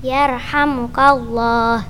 Yarhamukallah.